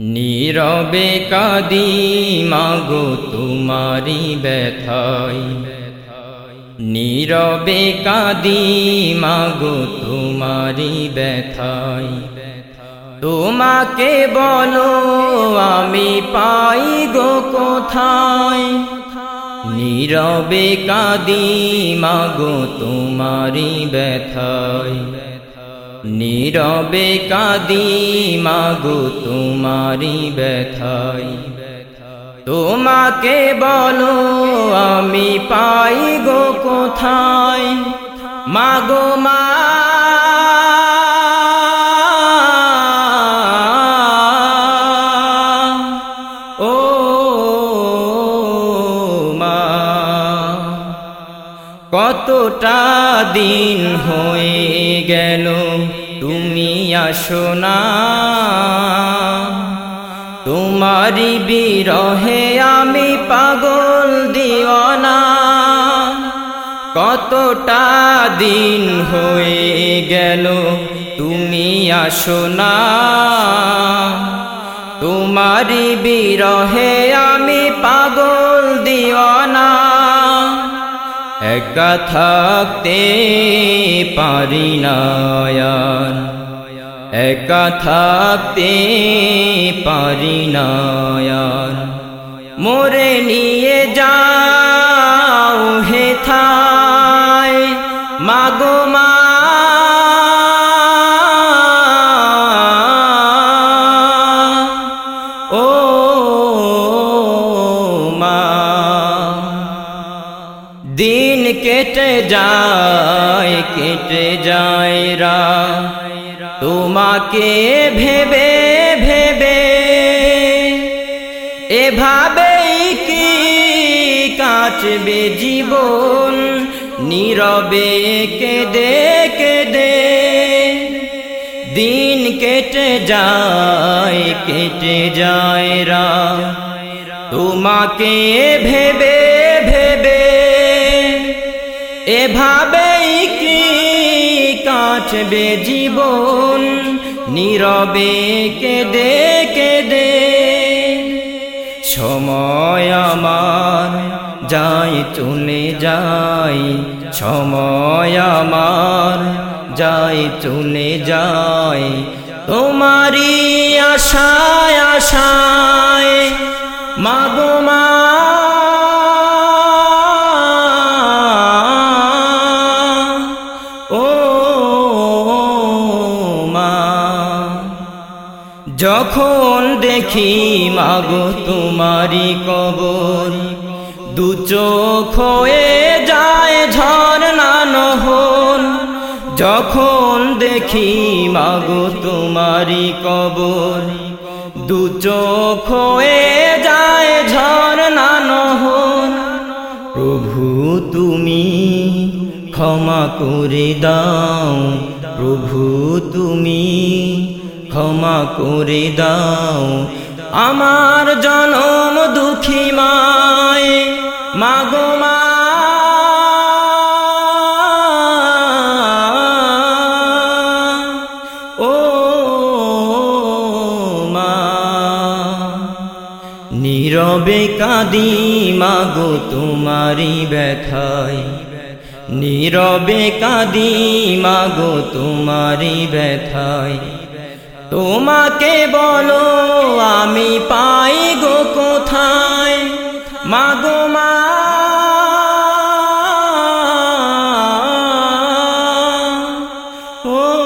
নীরবে কাদি মাগো তোমারি ব্যথাই নীরবে কাদি মাগো তোমারি ব্যথাই তোমাকে বলো, আমি পাই গো কোথায়? নীরবে কাদি মাগো তোমারি ব্যথায়। নীরবে কাদি মাগো তোমারি ব্যথাই। তোমাকে বলো আমি পাই গো কোথায়? মাগো মা কতটা দিন হয়ে গেল? তুমি আসো না। তোমারি বিরহে আমি পাগল দিওয়ানা কতটা দিন হয়ে গেল? তুমি আসো না। তোমারি বিরহে আমি পাগল একা থাকতে পারি না একা থাকতে পারি না মোরে নিয়ে যাও কেটে যায় কেটে যায় রা। তোমাকে ভেবে ভেবে এভাবেই কি কাটবে জীবন? নীরবে কেঁদে কেঁদে দিন কেটে যায় কেটে যায় রা। তোমাকে ভেবে ভেবে এভাবেই কি কাটবে জীবন? নীরবে কেঁদে কেঁদে সময় আমার যাই, চলে যাই। সময় আমার যাই, চলে যাই। তোমারি আশায় আশায় মাগো মা। যখন দেখি, মাগো তোমারি কবর। দু চোখ হয়ে যায় ঝর্ণা নহন যখন দেখি, মাগো তোমারি কবর। দু চোখ হয়ে যায় ঝর্ণা নহন প্রভু, তুমি ক্ষমা করে দাও। প্রভু, তুমি ক্ষমা করে দাও। আমার জনম দুঃখী মায় মাগো ও নীরবে কাদি মাগো তোমারি ব্যথায়। নীরবে কাদি মাগো তোমারি ব্যথায়। তোমাকে বলো আমি পাই গো কোথায়? মাগো মা। ও